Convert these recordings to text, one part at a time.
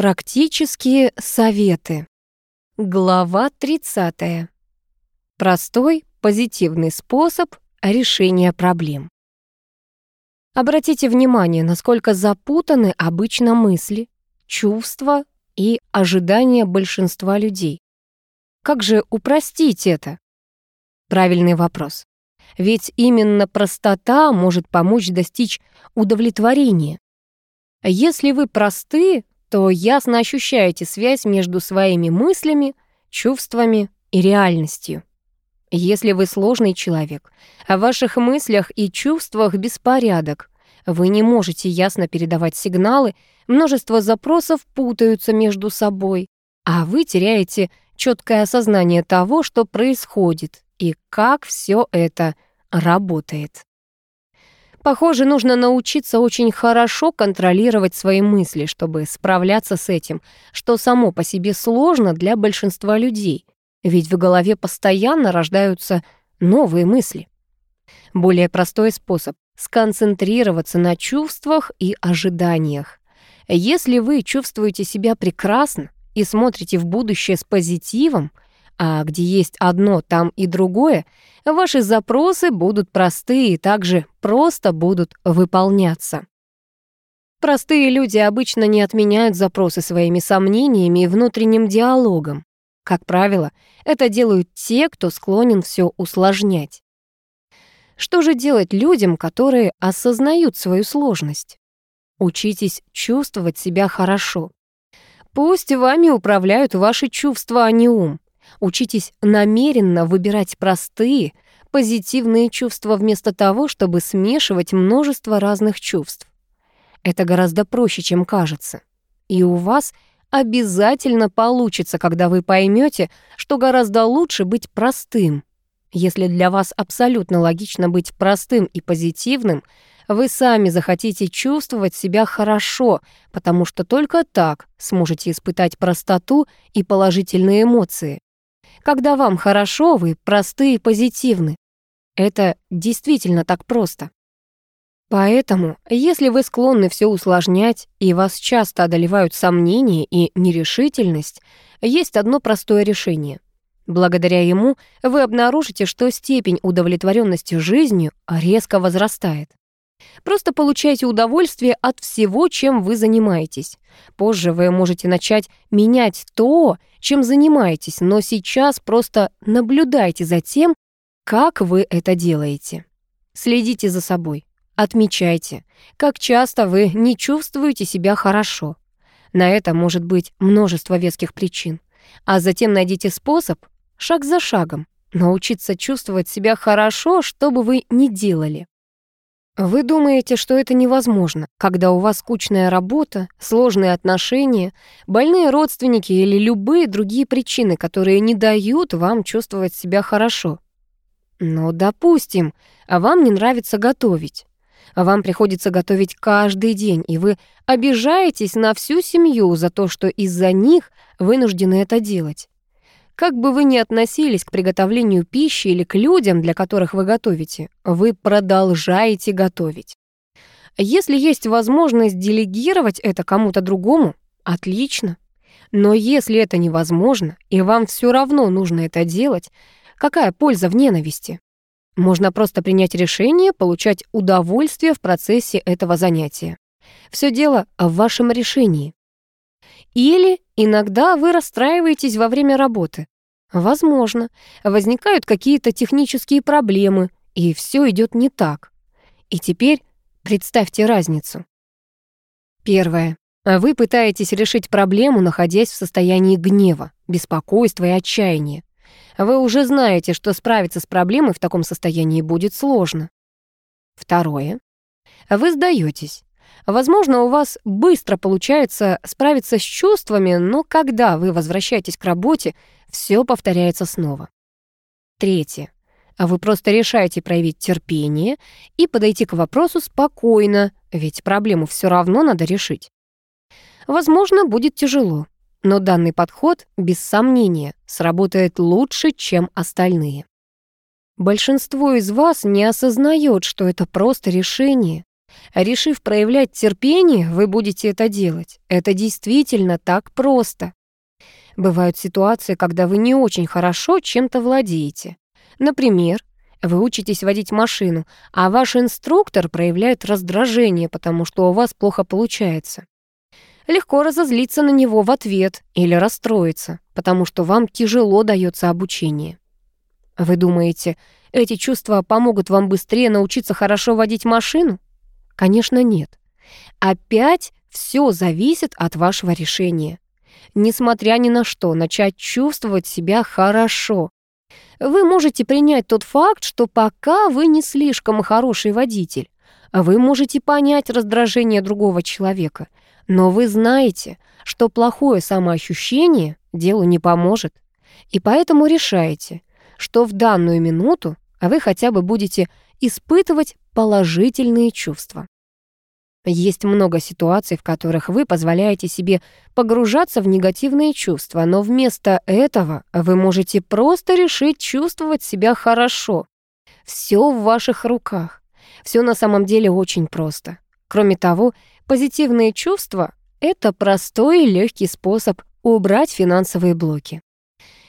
Практические советы. Глава 30. Простой, позитивный способ решения проблем. Обратите внимание, насколько запутаны обычно мысли, чувства и ожидания большинства людей. Как же упростить это? Правильный вопрос. Ведь именно простота может помочь достичь удовлетворения. Если вы просты, то ясно ощущаете связь между своими мыслями, чувствами и реальностью. Если вы сложный человек, а в ваших мыслях и чувствах беспорядок, вы не можете ясно передавать сигналы, множество запросов путаются между собой, а вы теряете четкое осознание того, что происходит и как все это работает. Похоже, нужно научиться очень хорошо контролировать свои мысли, чтобы справляться с этим, что само по себе сложно для большинства людей, ведь в голове постоянно рождаются новые мысли. Более простой способ — сконцентрироваться на чувствах и ожиданиях. Если вы чувствуете себя прекрасно и смотрите в будущее с позитивом — а где есть одно, там и другое, ваши запросы будут простые и также просто будут выполняться. Простые люди обычно не отменяют запросы своими сомнениями и внутренним диалогом. Как правило, это делают те, кто склонен все усложнять. Что же делать людям, которые осознают свою сложность? Учитесь чувствовать себя хорошо. Пусть вами управляют ваши чувства, а не ум. Учитесь намеренно выбирать простые, позитивные чувства вместо того, чтобы смешивать множество разных чувств. Это гораздо проще, чем кажется. И у вас обязательно получится, когда вы поймете, что гораздо лучше быть простым. Если для вас абсолютно логично быть простым и позитивным, вы сами захотите чувствовать себя хорошо, потому что только так сможете испытать простоту и положительные эмоции. Когда вам хорошо, вы просты и позитивны. Это действительно так просто. Поэтому, если вы склонны все усложнять и вас часто одолевают сомнения и нерешительность, есть одно простое решение. Благодаря ему вы обнаружите, что степень удовлетворенности жизнью резко возрастает. Просто получайте удовольствие от всего, чем вы занимаетесь. Позже вы можете начать менять то, чем занимаетесь, но сейчас просто наблюдайте за тем, как вы это делаете. Следите за собой, отмечайте, как часто вы не чувствуете себя хорошо. На это может быть множество веских причин. А затем найдите способ, шаг за шагом, научиться чувствовать себя хорошо, что бы вы ни делали. Вы думаете, что это невозможно, когда у вас скучная работа, сложные отношения, больные родственники или любые другие причины, которые не дают вам чувствовать себя хорошо. Но, допустим, а вам не нравится готовить. А вам приходится готовить каждый день, и вы обижаетесь на всю семью за то, что из-за них вынуждены это делать. Как бы вы ни относились к приготовлению пищи или к людям, для которых вы готовите, вы продолжаете готовить. Если есть возможность делегировать это кому-то другому, отлично. Но если это невозможно, и вам все равно нужно это делать, какая польза в ненависти? Можно просто принять решение получать удовольствие в процессе этого занятия. Все дело в вашем решении. Или иногда вы расстраиваетесь во время работы. Возможно, возникают какие-то технические проблемы, и все идет не так. И теперь представьте разницу. Первое. Вы пытаетесь решить проблему, находясь в состоянии гнева, беспокойства и отчаяния. Вы уже знаете, что справиться с проблемой в таком состоянии будет сложно. Второе. Вы сдаетесь. Возможно, у вас быстро получается справиться с чувствами, но когда вы возвращаетесь к работе, все повторяется снова. Третье. А вы просто решаете проявить терпение и подойти к вопросу спокойно, ведь проблему все равно надо решить. Возможно, будет тяжело, но данный подход, без сомнения, сработает лучше, чем остальные. Большинство из вас не осознает, что это просто решение, Решив проявлять терпение, вы будете это делать. Это действительно так просто. Бывают ситуации, когда вы не очень хорошо чем-то владеете. Например, вы учитесь водить машину, а ваш инструктор проявляет раздражение, потому что у вас плохо получается. Легко разозлиться на него в ответ или расстроиться, потому что вам тяжело дается обучение. Вы думаете, эти чувства помогут вам быстрее научиться хорошо водить машину? Конечно, нет. Опять все зависит от вашего решения. Несмотря ни на что, начать чувствовать себя хорошо. Вы можете принять тот факт, что пока вы не слишком хороший водитель. Вы можете понять раздражение другого человека, но вы знаете, что плохое самоощущение делу не поможет. И поэтому решаете, что в данную минуту вы хотя бы будете испытывать положительные чувства. Есть много ситуаций, в которых вы позволяете себе погружаться в негативные чувства, но вместо этого вы можете просто решить чувствовать себя хорошо. Все в ваших руках. Все на самом деле очень просто. Кроме того, позитивные чувства — это простой и легкий способ убрать финансовые блоки.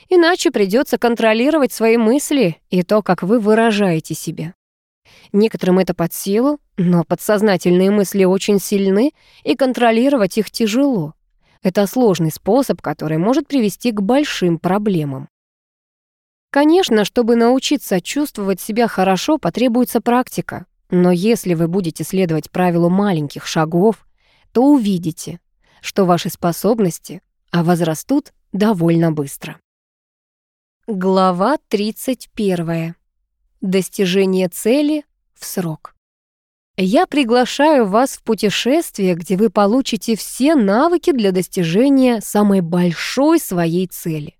Иначе придется контролировать свои мысли и то, как вы выражаете себя. Некоторым это под силу, но подсознательные мысли очень сильны, и контролировать их тяжело. Это сложный способ, который может привести к большим проблемам. Конечно, чтобы научиться чувствовать себя хорошо, потребуется практика. Но если вы будете следовать правилу маленьких шагов, то увидите, что ваши способности возрастут довольно быстро. Глава 31. Достижение цели в срок. Я приглашаю вас в путешествие, где вы получите все навыки для достижения самой большой своей цели.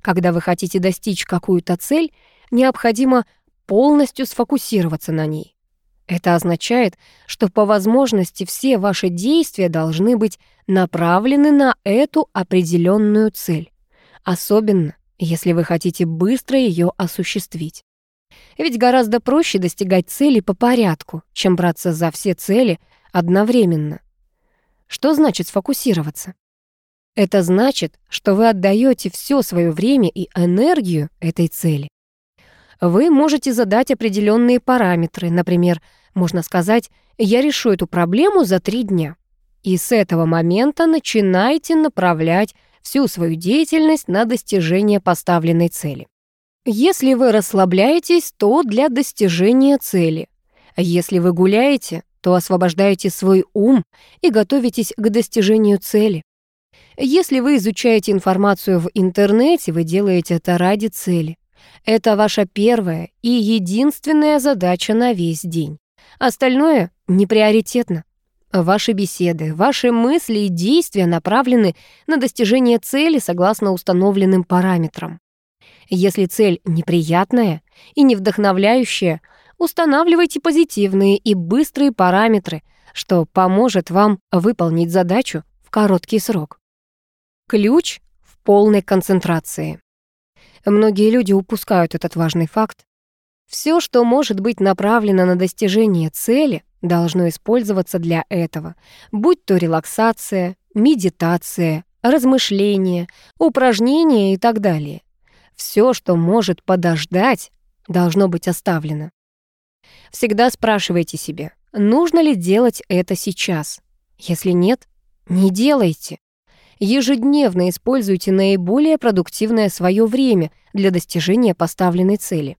Когда вы хотите достичь какую-то цель, необходимо полностью сфокусироваться на ней. Это означает, что по возможности все ваши действия должны быть направлены на эту определенную цель, особенно если вы хотите быстро ее осуществить. Ведь гораздо проще достигать цели по порядку, чем браться за все цели одновременно. Что значит сфокусироваться? Это значит, что вы отдаете все свое время и энергию этой цели. Вы можете задать определенные параметры, например, можно сказать, я решу эту проблему за три дня. И с этого момента начинайте направлять всю свою деятельность на достижение поставленной цели. Если вы расслабляетесь, то для достижения цели. Если вы гуляете, то освобождаете свой ум и готовитесь к достижению цели. Если вы изучаете информацию в интернете, вы делаете это ради цели. Это ваша первая и единственная задача на весь день. Остальное не приоритетно. Ваши беседы, ваши мысли и действия направлены на достижение цели согласно установленным параметрам. Если цель неприятная и не вдохновляющая, устанавливайте позитивные и быстрые параметры, что поможет вам выполнить задачу в короткий срок. Ключ в полной концентрации. Многие люди упускают этот важный факт. Все, что может быть направлено на достижение цели, должно использоваться для этого, будь то релаксация, медитация, размышления, упражнения и так далее. Все, что может подождать, должно быть оставлено. Всегда спрашивайте себя, нужно ли делать это сейчас. Если нет, не делайте. Ежедневно используйте наиболее продуктивное свое время для достижения поставленной цели.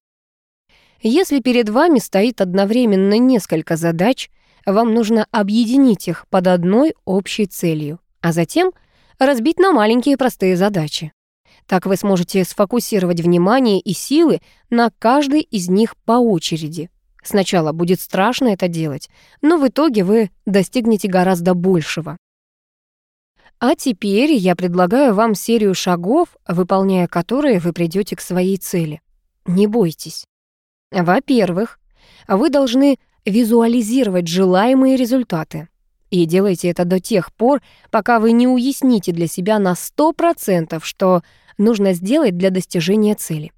Если перед вами стоит одновременно несколько задач, вам нужно объединить их под одной общей целью, а затем разбить на маленькие простые задачи. Так вы сможете сфокусировать внимание и силы на каждой из них по очереди. Сначала будет страшно это делать, но в итоге вы достигнете гораздо большего. А теперь я предлагаю вам серию шагов, выполняя которые вы придете к своей цели. Не бойтесь. Во-первых, вы должны визуализировать желаемые результаты. И делайте это до тех пор, пока вы не уясните для себя на 100%, что нужно сделать для достижения цели.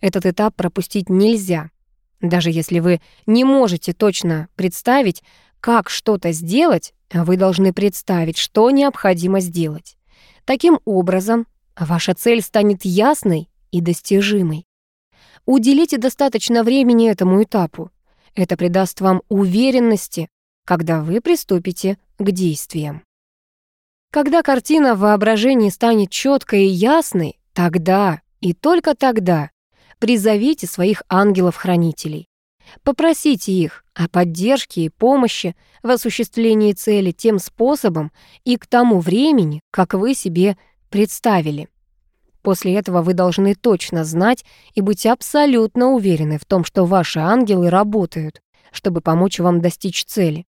Этот этап пропустить нельзя. Даже если вы не можете точно представить, как что-то сделать, вы должны представить, что необходимо сделать. Таким образом, ваша цель станет ясной и достижимой. Уделите достаточно времени этому этапу. Это придаст вам уверенности, когда вы приступите к действиям. Когда картина в воображении станет четкой и ясной, тогда и только тогда призовите своих ангелов-хранителей. Попросите их о поддержке и помощи в осуществлении цели тем способом и к тому времени, как вы себе представили. После этого вы должны точно знать и быть абсолютно уверены в том, что ваши ангелы работают, чтобы помочь вам достичь цели.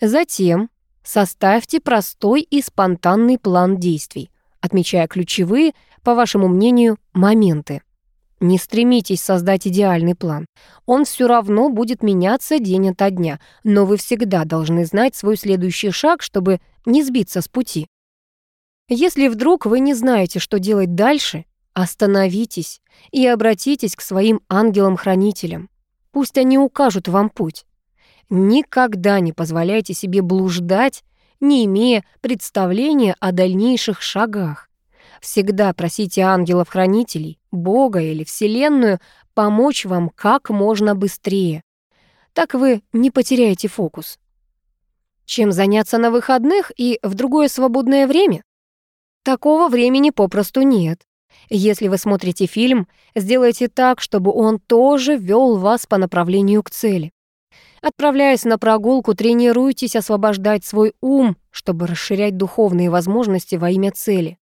Затем составьте простой и спонтанный план действий, отмечая ключевые, по вашему мнению, моменты. Не стремитесь создать идеальный план. Он все равно будет меняться день ото дня, но вы всегда должны знать свой следующий шаг, чтобы не сбиться с пути. Если вдруг вы не знаете, что делать дальше, остановитесь и обратитесь к своим ангелам-хранителям. Пусть они укажут вам путь. Никогда не позволяйте себе блуждать, не имея представления о дальнейших шагах. Всегда просите ангелов-хранителей, Бога или Вселенную помочь вам как можно быстрее. Так вы не потеряете фокус. Чем заняться на выходных и в другое свободное время? Такого времени попросту нет. Если вы смотрите фильм, сделайте так, чтобы он тоже вел вас по направлению к цели. Отправляясь на прогулку, тренируйтесь освобождать свой ум, чтобы расширять духовные возможности во имя цели.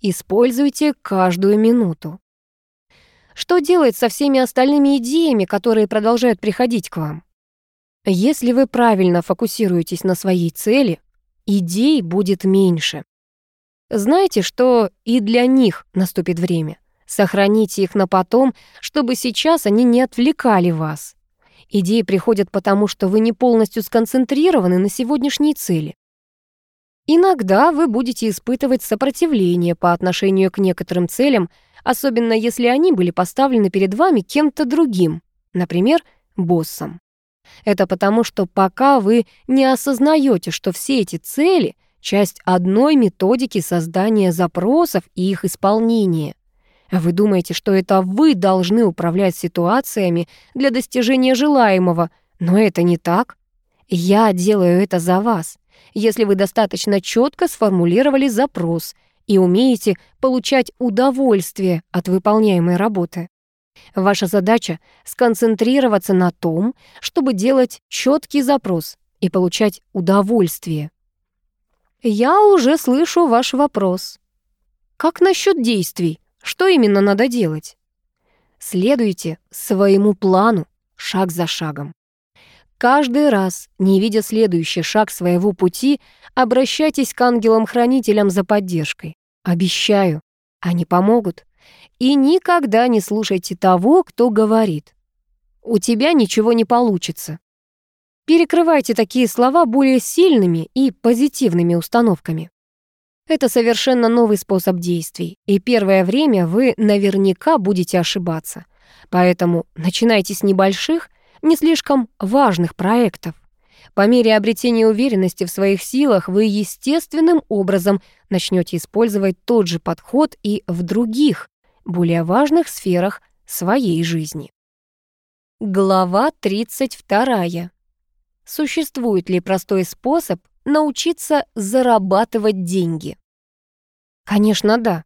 Используйте каждую минуту. Что делать со всеми остальными идеями, которые продолжают приходить к вам? Если вы правильно фокусируетесь на своей цели, идей будет меньше. Знайте, что и для них наступит время. Сохраните их на потом, чтобы сейчас они не отвлекали вас. Идеи приходят потому, что вы не полностью сконцентрированы на сегодняшней цели. Иногда вы будете испытывать сопротивление по отношению к некоторым целям, особенно если они были поставлены перед вами кем-то другим, например, боссом. Это потому, что пока вы не осознаете, что все эти цели — часть одной методики создания запросов и их исполнения. Вы думаете, что это вы должны управлять ситуациями для достижения желаемого, но это не так. Я делаю это за вас если вы достаточно четко сформулировали запрос и умеете получать удовольствие от выполняемой работы. Ваша задача — сконцентрироваться на том, чтобы делать четкий запрос и получать удовольствие. Я уже слышу ваш вопрос. Как насчет действий? Что именно надо делать? Следуйте своему плану шаг за шагом. Каждый раз, не видя следующий шаг своего пути, обращайтесь к ангелам-хранителям за поддержкой. Обещаю, они помогут. И никогда не слушайте того, кто говорит. У тебя ничего не получится. Перекрывайте такие слова более сильными и позитивными установками. Это совершенно новый способ действий, и первое время вы наверняка будете ошибаться. Поэтому начинайте с небольших не слишком важных проектов. По мере обретения уверенности в своих силах вы естественным образом начнете использовать тот же подход и в других, более важных сферах своей жизни. Глава 32. Существует ли простой способ научиться зарабатывать деньги? Конечно, да.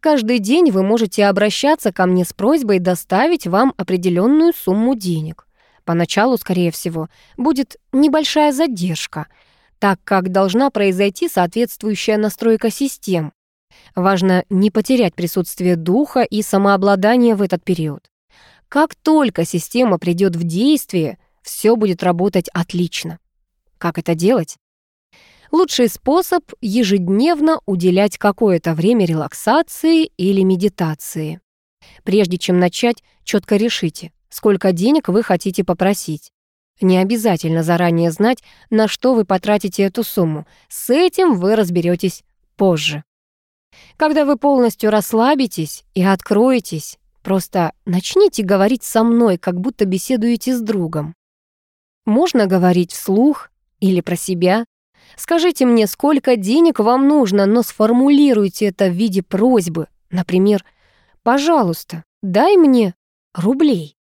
Каждый день вы можете обращаться ко мне с просьбой доставить вам определенную сумму денег. Поначалу, скорее всего, будет небольшая задержка, так как должна произойти соответствующая настройка систем. Важно не потерять присутствие духа и самообладания в этот период. Как только система придет в действие, все будет работать отлично. Как это делать? Лучший способ — ежедневно уделять какое-то время релаксации или медитации. Прежде чем начать, четко решите, сколько денег вы хотите попросить. Не обязательно заранее знать, на что вы потратите эту сумму. С этим вы разберетесь позже. Когда вы полностью расслабитесь и откроетесь, просто начните говорить со мной, как будто беседуете с другом. Можно говорить вслух или про себя. Скажите мне, сколько денег вам нужно, но сформулируйте это в виде просьбы. Например, «Пожалуйста, дай мне рублей».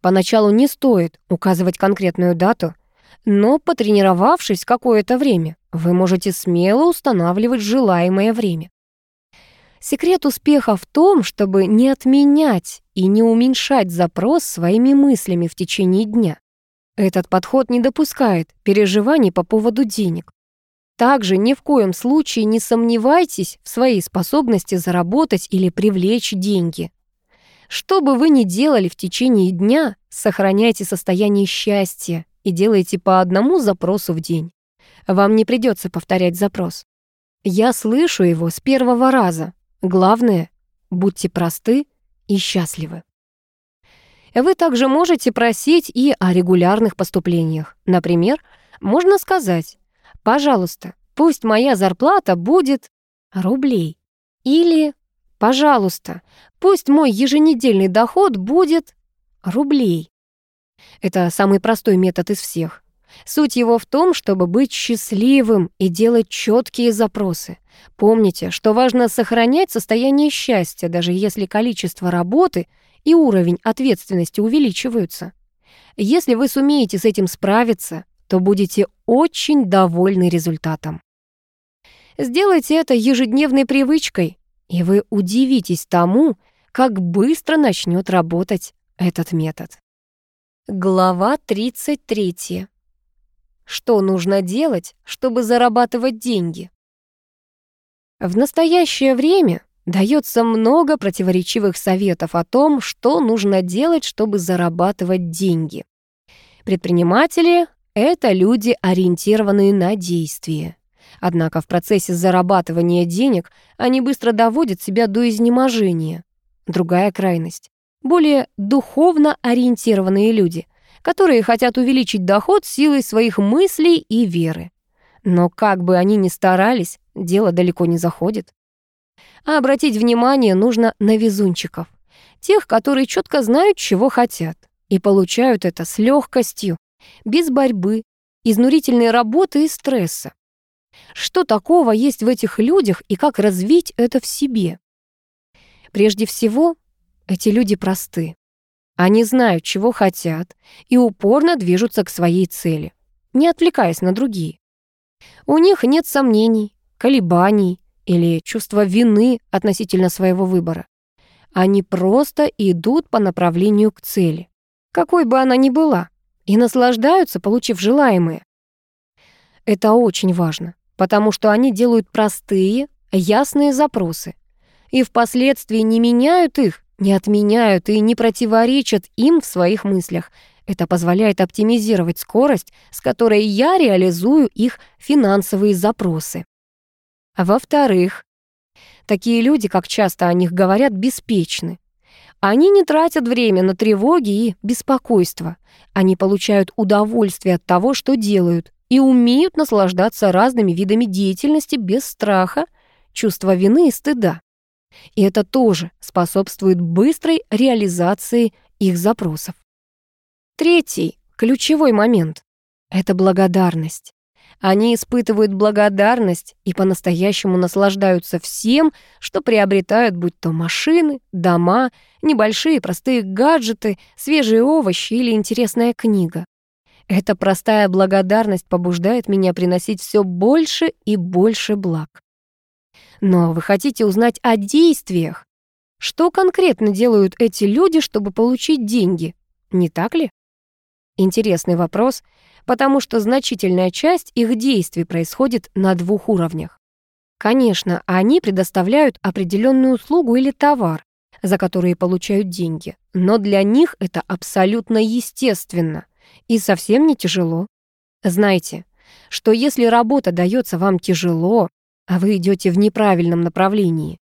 Поначалу не стоит указывать конкретную дату, но, потренировавшись какое-то время, вы можете смело устанавливать желаемое время. Секрет успеха в том, чтобы не отменять и не уменьшать запрос своими мыслями в течение дня. Этот подход не допускает переживаний по поводу денег. Также ни в коем случае не сомневайтесь в своей способности заработать или привлечь деньги. Что бы вы ни делали в течение дня, сохраняйте состояние счастья и делайте по одному запросу в день. Вам не придется повторять запрос. Я слышу его с первого раза. Главное, будьте просты и счастливы. Вы также можете просить и о регулярных поступлениях. Например, можно сказать «Пожалуйста, пусть моя зарплата будет рублей». Или «Пожалуйста, пусть мой еженедельный доход будет рублей». Это самый простой метод из всех. Суть его в том, чтобы быть счастливым и делать четкие запросы. Помните, что важно сохранять состояние счастья, даже если количество работы — и уровень ответственности увеличиваются. Если вы сумеете с этим справиться, то будете очень довольны результатом. Сделайте это ежедневной привычкой, и вы удивитесь тому, как быстро начнет работать этот метод. Глава 33. Что нужно делать, чтобы зарабатывать деньги? В настоящее время Дается много противоречивых советов о том, что нужно делать, чтобы зарабатывать деньги. Предприниматели — это люди, ориентированные на действие. Однако в процессе зарабатывания денег они быстро доводят себя до изнеможения. Другая крайность — более духовно ориентированные люди, которые хотят увеличить доход силой своих мыслей и веры. Но как бы они ни старались, дело далеко не заходит. А обратить внимание нужно на везунчиков. Тех, которые четко знают, чего хотят. И получают это с легкостью, без борьбы, изнурительной работы и стресса. Что такого есть в этих людях и как развить это в себе? Прежде всего, эти люди просты. Они знают, чего хотят, и упорно движутся к своей цели, не отвлекаясь на другие. У них нет сомнений, колебаний, или чувство вины относительно своего выбора. Они просто идут по направлению к цели, какой бы она ни была, и наслаждаются, получив желаемое. Это очень важно, потому что они делают простые, ясные запросы и впоследствии не меняют их, не отменяют и не противоречат им в своих мыслях. Это позволяет оптимизировать скорость, с которой я реализую их финансовые запросы. Во-вторых, такие люди, как часто о них говорят, беспечны. Они не тратят время на тревоги и беспокойство. Они получают удовольствие от того, что делают, и умеют наслаждаться разными видами деятельности без страха, чувства вины и стыда. И это тоже способствует быстрой реализации их запросов. Третий, ключевой момент — это благодарность. Они испытывают благодарность и по-настоящему наслаждаются всем, что приобретают, будь то машины, дома, небольшие простые гаджеты, свежие овощи или интересная книга. Эта простая благодарность побуждает меня приносить все больше и больше благ. Но вы хотите узнать о действиях? Что конкретно делают эти люди, чтобы получить деньги? Не так ли? Интересный вопрос, потому что значительная часть их действий происходит на двух уровнях. Конечно, они предоставляют определенную услугу или товар, за которые получают деньги, но для них это абсолютно естественно и совсем не тяжело. Знайте, что если работа дается вам тяжело, а вы идете в неправильном направлении,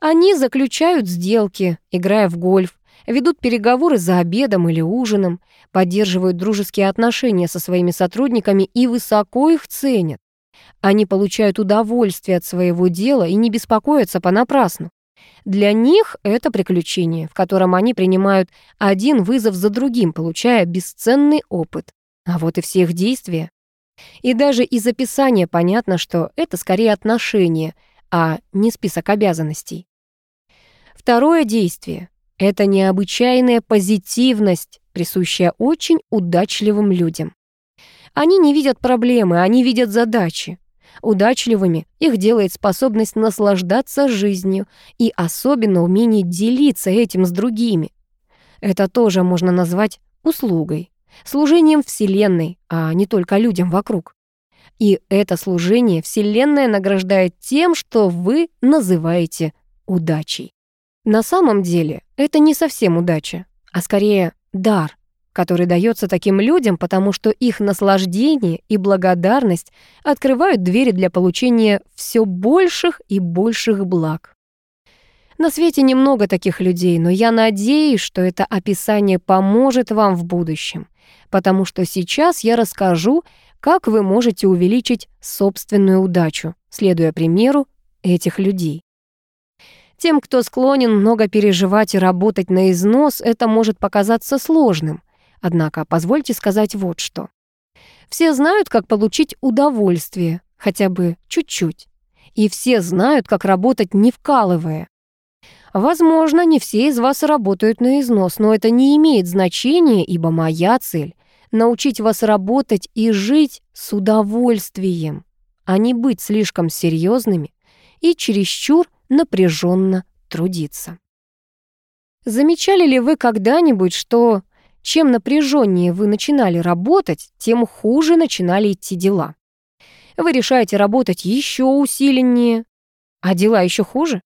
они заключают сделки, играя в гольф, ведут переговоры за обедом или ужином, поддерживают дружеские отношения со своими сотрудниками и высоко их ценят. Они получают удовольствие от своего дела и не беспокоятся понапрасну. Для них это приключение, в котором они принимают один вызов за другим, получая бесценный опыт. А вот и все их действия. И даже из описания понятно, что это скорее отношение, а не список обязанностей. Второе действие — это необычайная позитивность, присущая очень удачливым людям. Они не видят проблемы, они видят задачи. Удачливыми их делает способность наслаждаться жизнью и особенно умение делиться этим с другими. Это тоже можно назвать услугой, служением Вселенной, а не только людям вокруг. И это служение Вселенная награждает тем, что вы называете удачей. На самом деле это не совсем удача, а скорее дар, который дается таким людям, потому что их наслаждение и благодарность открывают двери для получения все больших и больших благ. На свете немного таких людей, но я надеюсь, что это описание поможет вам в будущем, потому что сейчас я расскажу, как вы можете увеличить собственную удачу, следуя примеру этих людей. Тем, кто склонен много переживать и работать на износ, это может показаться сложным. Однако позвольте сказать вот что. Все знают, как получить удовольствие, хотя бы чуть-чуть. И все знают, как работать не вкалывая. Возможно, не все из вас работают на износ, но это не имеет значения, ибо моя цель — научить вас работать и жить с удовольствием, а не быть слишком серьезными и чересчур напряженно трудиться. Замечали ли вы когда-нибудь, что чем напряженнее вы начинали работать, тем хуже начинали идти дела? Вы решаете работать еще усиленнее, а дела еще хуже?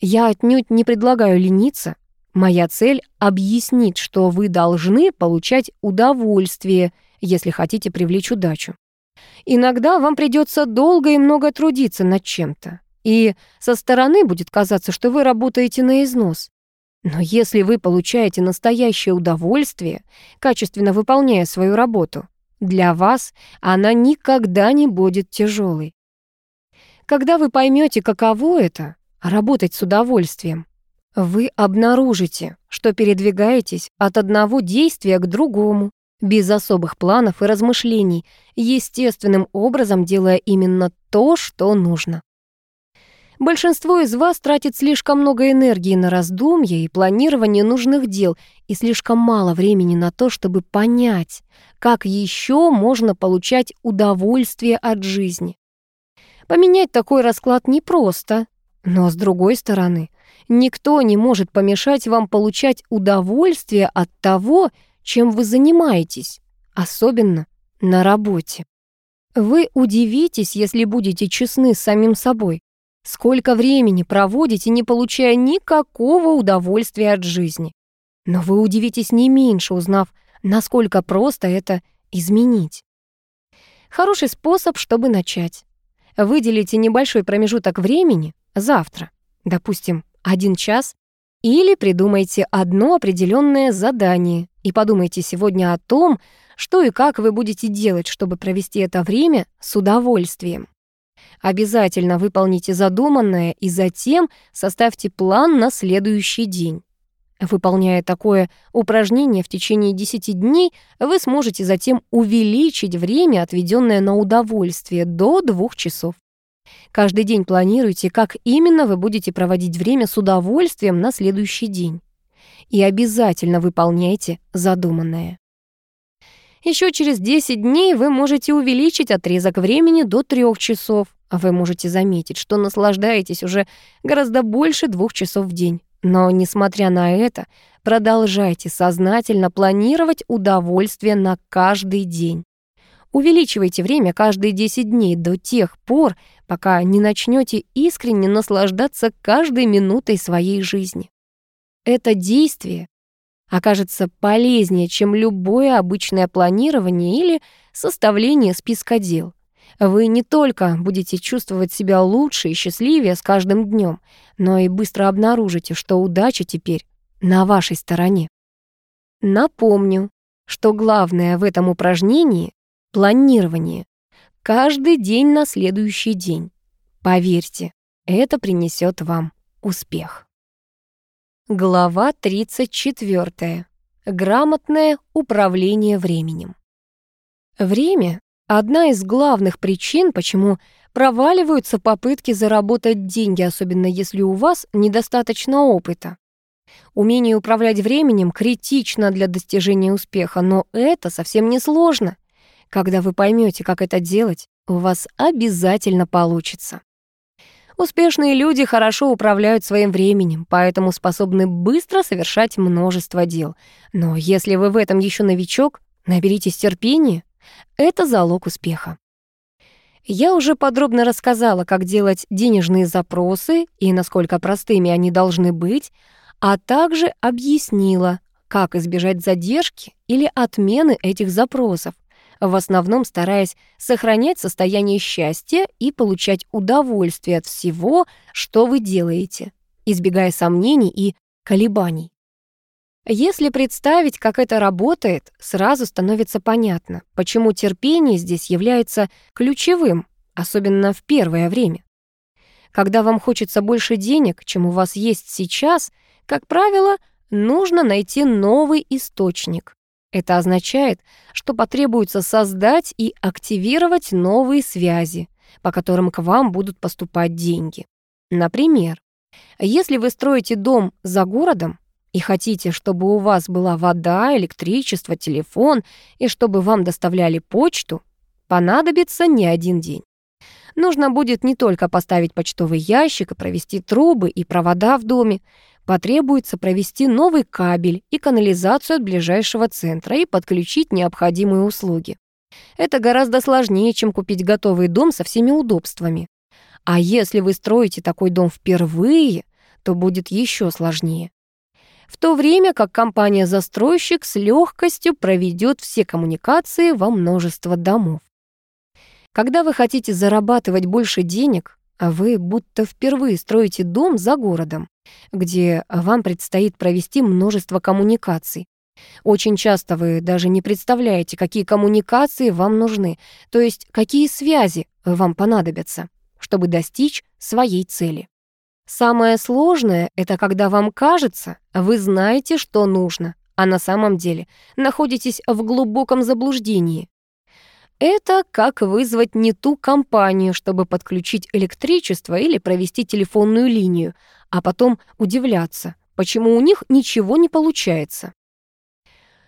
Я отнюдь не предлагаю лениться. Моя цель — объяснить, что вы должны получать удовольствие, если хотите привлечь удачу. Иногда вам придется долго и много трудиться над чем-то. И со стороны будет казаться, что вы работаете на износ. Но если вы получаете настоящее удовольствие, качественно выполняя свою работу, для вас она никогда не будет тяжелой. Когда вы поймете, каково это — работать с удовольствием, вы обнаружите, что передвигаетесь от одного действия к другому, без особых планов и размышлений, естественным образом делая именно то, что нужно. Большинство из вас тратит слишком много энергии на раздумья и планирование нужных дел и слишком мало времени на то, чтобы понять, как еще можно получать удовольствие от жизни. Поменять такой расклад непросто, но с другой стороны, никто не может помешать вам получать удовольствие от того, чем вы занимаетесь, особенно на работе. Вы удивитесь, если будете честны с самим собой. Сколько времени проводите, не получая никакого удовольствия от жизни. Но вы удивитесь не меньше, узнав, насколько просто это изменить. Хороший способ, чтобы начать. Выделите небольшой промежуток времени завтра, допустим, один час, или придумайте одно определенное задание и подумайте сегодня о том, что и как вы будете делать, чтобы провести это время с удовольствием. Обязательно выполните задуманное и затем составьте план на следующий день. Выполняя такое упражнение в течение 10 дней, вы сможете затем увеличить время, отведенное на удовольствие, до 2 часов. Каждый день планируйте, как именно вы будете проводить время с удовольствием на следующий день. И обязательно выполняйте задуманное. Еще через 10 дней вы можете увеличить отрезок времени до 3 часов, а вы можете заметить, что наслаждаетесь уже гораздо больше двух часов в день. Но, несмотря на это, продолжайте сознательно планировать удовольствие на каждый день. Увеличивайте время каждые 10 дней до тех пор, пока не начнете искренне наслаждаться каждой минутой своей жизни. Это действие окажется полезнее, чем любое обычное планирование или составление списка дел. Вы не только будете чувствовать себя лучше и счастливее с каждым днем, но и быстро обнаружите, что удача теперь на вашей стороне. Напомню, что главное в этом упражнении — планирование. Каждый день на следующий день. Поверьте, это принесет вам успех. Глава 34. Грамотное управление временем. Время — одна из главных причин, почему проваливаются попытки заработать деньги, особенно если у вас недостаточно опыта. Умение управлять временем критично для достижения успеха, но это совсем не сложно. Когда вы поймете, как это делать, у вас обязательно получится. Успешные люди хорошо управляют своим временем, поэтому способны быстро совершать множество дел. Но если вы в этом еще новичок, наберитесь терпения. Это залог успеха. Я уже подробно рассказала, как делать денежные запросы и насколько простыми они должны быть, а также объяснила, как избежать задержки или отмены этих запросов, в основном стараясь сохранять состояние счастья и получать удовольствие от всего, что вы делаете, избегая сомнений и колебаний. Если представить, как это работает, сразу становится понятно, почему терпение здесь является ключевым, особенно в первое время. Когда вам хочется больше денег, чем у вас есть сейчас, как правило, нужно найти новый источник. Это означает, что потребуется создать и активировать новые связи, по которым к вам будут поступать деньги. Например, если вы строите дом за городом и хотите, чтобы у вас была вода, электричество, телефон и чтобы вам доставляли почту, понадобится не один день. Нужно будет не только поставить почтовый ящик и провести трубы и провода в доме, потребуется провести новый кабель и канализацию от ближайшего центра и подключить необходимые услуги. Это гораздо сложнее, чем купить готовый дом со всеми удобствами. А если вы строите такой дом впервые, то будет еще сложнее. В то время как компания-застройщик с легкостью проведет все коммуникации во множество домов. Когда вы хотите зарабатывать больше денег, вы будто впервые строите дом за городом, где вам предстоит провести множество коммуникаций. Очень часто вы даже не представляете, какие коммуникации вам нужны, то есть какие связи вам понадобятся, чтобы достичь своей цели. Самое сложное — это когда вам кажется, вы знаете, что нужно, а на самом деле находитесь в глубоком заблуждении. Это как вызвать не ту компанию, чтобы подключить электричество или провести телефонную линию, а потом удивляться, почему у них ничего не получается.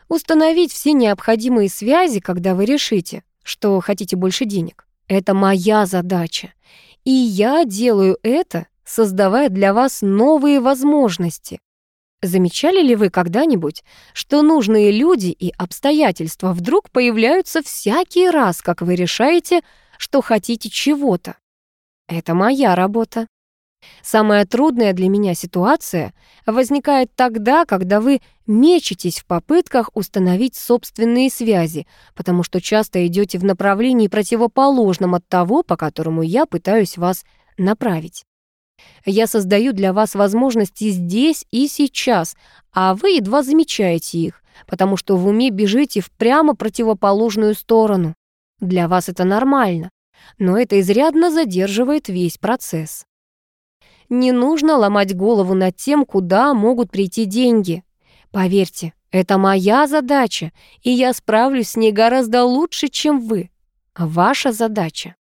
Установить все необходимые связи, когда вы решите, что хотите больше денег. Это моя задача. И я делаю это, создавая для вас новые возможности, Замечали ли вы когда-нибудь, что нужные люди и обстоятельства вдруг появляются всякий раз, как вы решаете, что хотите чего-то? Это моя работа. Самая трудная для меня ситуация возникает тогда, когда вы мечетесь в попытках установить собственные связи, потому что часто идете в направлении противоположном от того, по которому я пытаюсь вас направить. Я создаю для вас возможности здесь и сейчас, а вы едва замечаете их, потому что в уме бежите в прямо противоположную сторону. Для вас это нормально, но это изрядно задерживает весь процесс. Не нужно ломать голову над тем, куда могут прийти деньги. Поверьте, это моя задача, и я справлюсь с ней гораздо лучше, чем вы. Ваша задача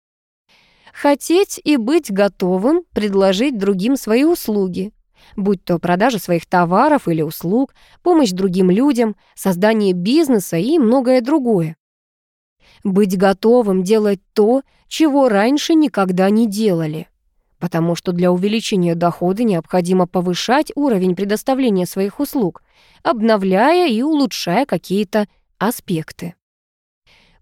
Хотеть и быть готовым предложить другим свои услуги, будь то продажа своих товаров или услуг, помощь другим людям, создание бизнеса и многое другое. Быть готовым делать то, чего раньше никогда не делали. Потому что для увеличения дохода необходимо повышать уровень предоставления своих услуг, обновляя и улучшая какие-то аспекты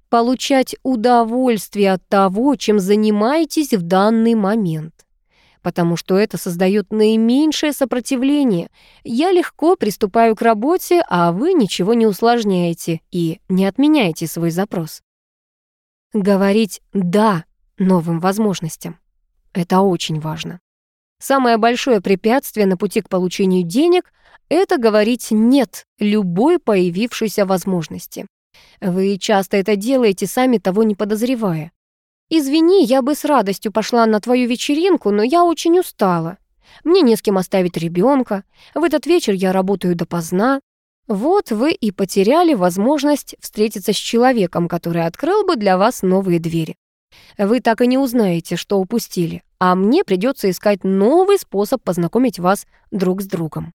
получать удовольствие от того, чем занимаетесь в данный момент. Потому что это создает наименьшее сопротивление. Я легко приступаю к работе, а вы ничего не усложняете и не отменяете свой запрос. Говорить «да» новым возможностям — это очень важно. Самое большое препятствие на пути к получению денег — это говорить «нет» любой появившейся возможности. Вы часто это делаете, сами того не подозревая. «Извини, я бы с радостью пошла на твою вечеринку, но я очень устала. Мне не с кем оставить ребенка. В этот вечер я работаю допоздна. Вот вы и потеряли возможность встретиться с человеком, который открыл бы для вас новые двери. Вы так и не узнаете, что упустили, а мне придется искать новый способ познакомить вас друг с другом.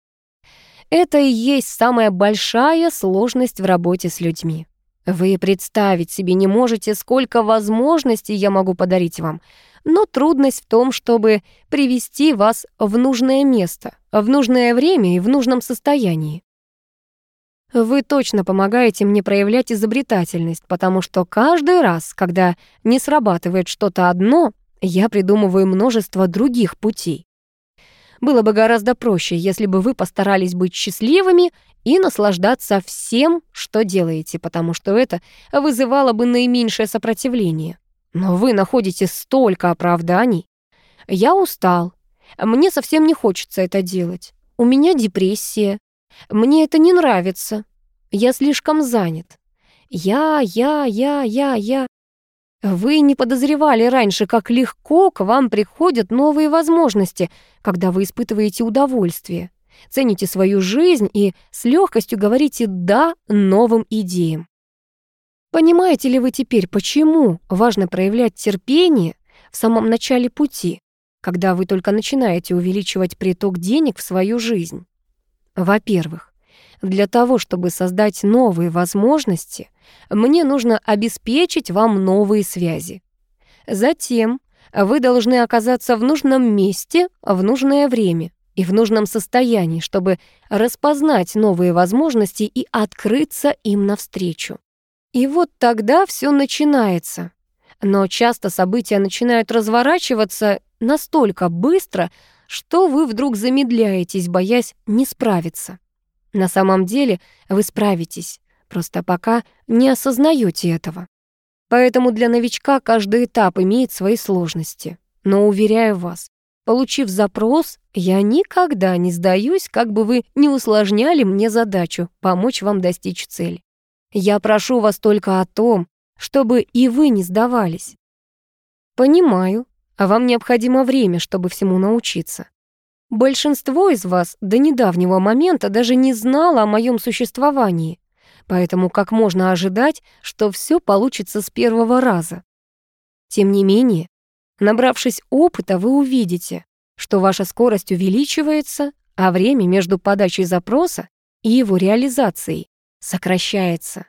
Это и есть самая большая сложность в работе с людьми. Вы представить себе не можете, сколько возможностей я могу подарить вам, но трудность в том, чтобы привести вас в нужное место, в нужное время и в нужном состоянии. Вы точно помогаете мне проявлять изобретательность, потому что каждый раз, когда не срабатывает что-то одно, я придумываю множество других путей. Было бы гораздо проще, если бы вы постарались быть счастливыми и наслаждаться всем, что делаете, потому что это вызывало бы наименьшее сопротивление. Но вы находите столько оправданий. Я устал. Мне совсем не хочется это делать. У меня депрессия. Мне это не нравится. Я слишком занят. Я, я, я, я, я. Вы не подозревали раньше, как легко к вам приходят новые возможности, когда вы испытываете удовольствие, цените свою жизнь и с легкостью говорите «да» новым идеям. Понимаете ли вы теперь, почему важно проявлять терпение в самом начале пути, когда вы только начинаете увеличивать приток денег в свою жизнь? Во-первых, для того, чтобы создать новые возможности, мне нужно обеспечить вам новые связи. Затем вы должны оказаться в нужном месте в нужное время и в нужном состоянии, чтобы распознать новые возможности и открыться им навстречу. И вот тогда все начинается. Но часто события начинают разворачиваться настолько быстро, что вы вдруг замедляетесь, боясь не справиться. На самом деле вы справитесь, просто пока не осознаете этого. Поэтому для новичка каждый этап имеет свои сложности. Но уверяю вас, получив запрос, я никогда не сдаюсь, как бы вы не усложняли мне задачу помочь вам достичь цели. Я прошу вас только о том, чтобы и вы не сдавались. Понимаю, а вам необходимо время, чтобы всему научиться. Большинство из вас до недавнего момента даже не знало о моем существовании, поэтому как можно ожидать, что все получится с первого раза? Тем не менее, набравшись опыта, вы увидите, что ваша скорость увеличивается, а время между подачей запроса и его реализацией сокращается.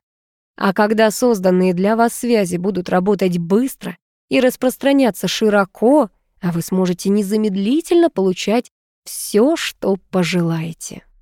А когда созданные для вас связи будут работать быстро и распространяться широко, а вы сможете незамедлительно получать все, что пожелаете.